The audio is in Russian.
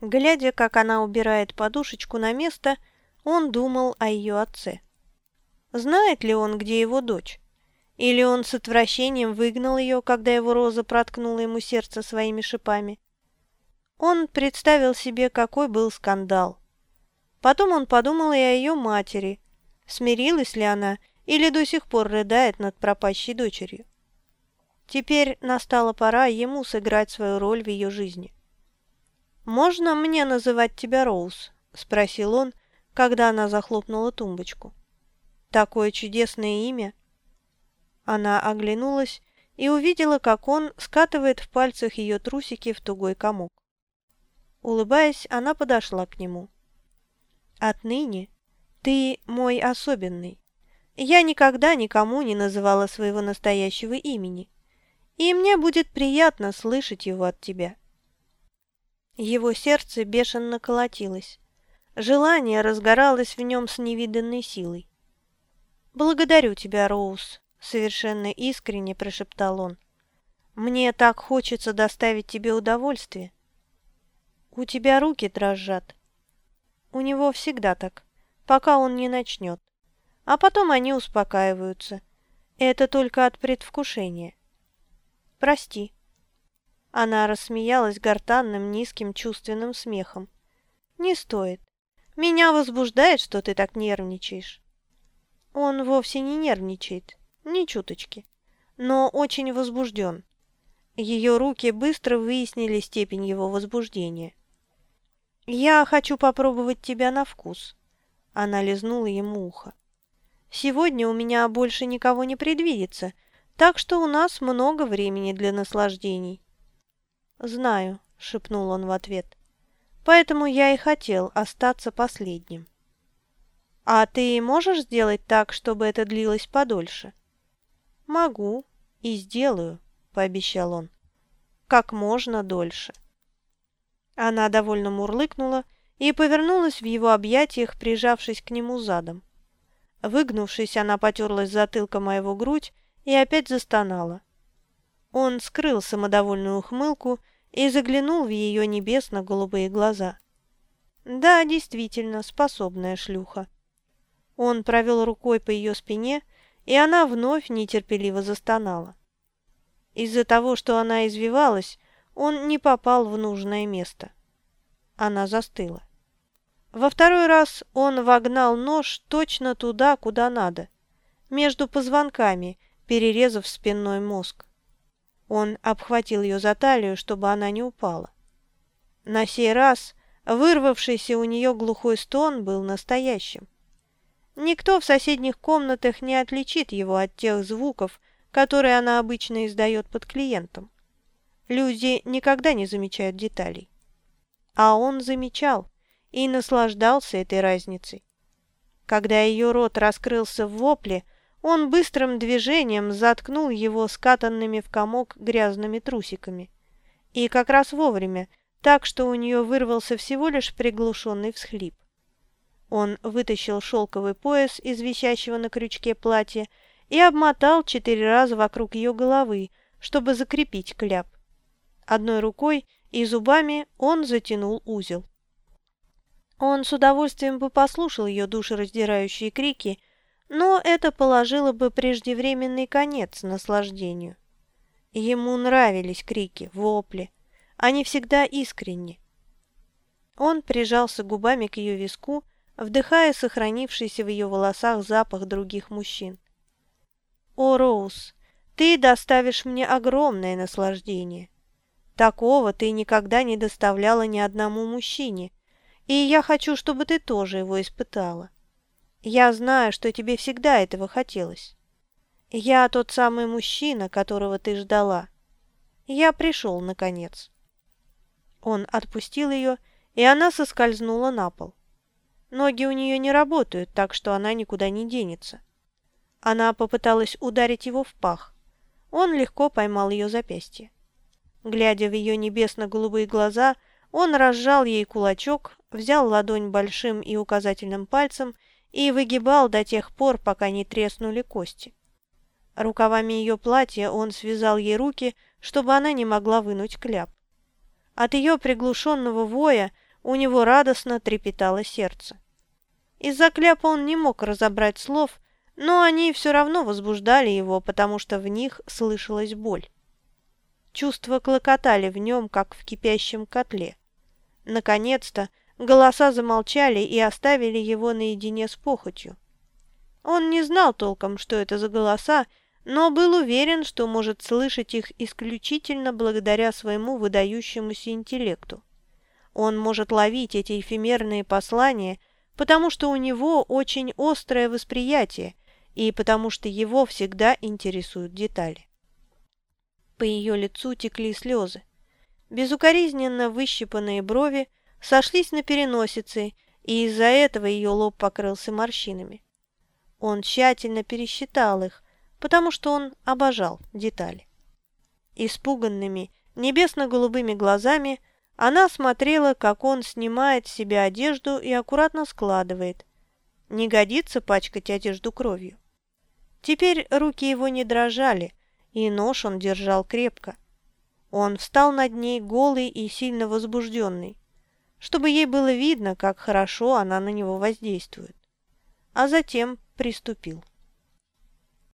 Глядя, как она убирает подушечку на место, он думал о ее отце. Знает ли он, где его дочь? Или он с отвращением выгнал ее, когда его роза проткнула ему сердце своими шипами? Он представил себе, какой был скандал. Потом он подумал и о ее матери. Смирилась ли она или до сих пор рыдает над пропащей дочерью? Теперь настала пора ему сыграть свою роль в ее жизни. «Можно мне называть тебя Роуз?» – спросил он, когда она захлопнула тумбочку. «Такое чудесное имя!» Она оглянулась и увидела, как он скатывает в пальцах ее трусики в тугой комок. Улыбаясь, она подошла к нему. «Отныне ты мой особенный. Я никогда никому не называла своего настоящего имени, и мне будет приятно слышать его от тебя». Его сердце бешено колотилось. Желание разгоралось в нем с невиданной силой. «Благодарю тебя, Роуз», — совершенно искренне прошептал он. «Мне так хочется доставить тебе удовольствие». «У тебя руки дрожат». У него всегда так, пока он не начнет. А потом они успокаиваются. Это только от предвкушения. «Прости», она рассмеялась гортанным, низким, чувственным смехом. «Не стоит. Меня возбуждает, что ты так нервничаешь». Он вовсе не нервничает, ни чуточки, но очень возбужден. Ее руки быстро выяснили степень его возбуждения. «Я хочу попробовать тебя на вкус». Она лизнула ему ухо. «Сегодня у меня больше никого не предвидится, так что у нас много времени для наслаждений». «Знаю», — шепнул он в ответ. «Поэтому я и хотел остаться последним». «А ты можешь сделать так, чтобы это длилось подольше?» «Могу и сделаю», — пообещал он. «Как можно дольше». Она довольно мурлыкнула и повернулась в его объятиях, прижавшись к нему задом. Выгнувшись, она потерлась затылком моего грудь и опять застонала. Он скрыл самодовольную ухмылку и заглянул в ее небесно-голубые глаза. Да, действительно, способная шлюха. Он провел рукой по ее спине, и она вновь нетерпеливо застонала. Из-за того, что она извивалась, он не попал в нужное место. Она застыла. Во второй раз он вогнал нож точно туда, куда надо, между позвонками, перерезав спинной мозг. Он обхватил ее за талию, чтобы она не упала. На сей раз вырвавшийся у нее глухой стон был настоящим. Никто в соседних комнатах не отличит его от тех звуков, которые она обычно издает под клиентом. Люди никогда не замечают деталей. А он замечал и наслаждался этой разницей. Когда ее рот раскрылся в вопле, он быстрым движением заткнул его скатанными в комок грязными трусиками. И как раз вовремя, так что у нее вырвался всего лишь приглушенный всхлип. Он вытащил шелковый пояс из висящего на крючке платья и обмотал четыре раза вокруг ее головы, чтобы закрепить кляп. Одной рукой и зубами он затянул узел. Он с удовольствием бы послушал ее душераздирающие крики, но это положило бы преждевременный конец наслаждению. Ему нравились крики, вопли. Они всегда искренни. Он прижался губами к ее виску, вдыхая сохранившийся в ее волосах запах других мужчин. «О, Роуз, ты доставишь мне огромное наслаждение. Такого ты никогда не доставляла ни одному мужчине, и я хочу, чтобы ты тоже его испытала. Я знаю, что тебе всегда этого хотелось. Я тот самый мужчина, которого ты ждала. Я пришел, наконец». Он отпустил ее, и она соскользнула на пол. Ноги у нее не работают, так что она никуда не денется. Она попыталась ударить его в пах. Он легко поймал ее запястье. Глядя в ее небесно-голубые глаза, он разжал ей кулачок, взял ладонь большим и указательным пальцем и выгибал до тех пор, пока не треснули кости. Рукавами ее платья он связал ей руки, чтобы она не могла вынуть кляп. От ее приглушенного воя у него радостно трепетало сердце. Из-за кляпа он не мог разобрать слов, но они все равно возбуждали его, потому что в них слышалась боль. Чувства клокотали в нем, как в кипящем котле. Наконец-то голоса замолчали и оставили его наедине с похотью. Он не знал толком, что это за голоса, но был уверен, что может слышать их исключительно благодаря своему выдающемуся интеллекту. Он может ловить эти эфемерные послания, потому что у него очень острое восприятие и потому что его всегда интересуют детали. По ее лицу текли слезы. Безукоризненно выщипанные брови сошлись на переносице, и из-за этого ее лоб покрылся морщинами. Он тщательно пересчитал их, потому что он обожал детали. Испуганными, небесно-голубыми глазами она смотрела, как он снимает с себя одежду и аккуратно складывает. Не годится пачкать одежду кровью. Теперь руки его не дрожали, и нож он держал крепко. Он встал над ней голый и сильно возбужденный, чтобы ей было видно, как хорошо она на него воздействует. А затем приступил.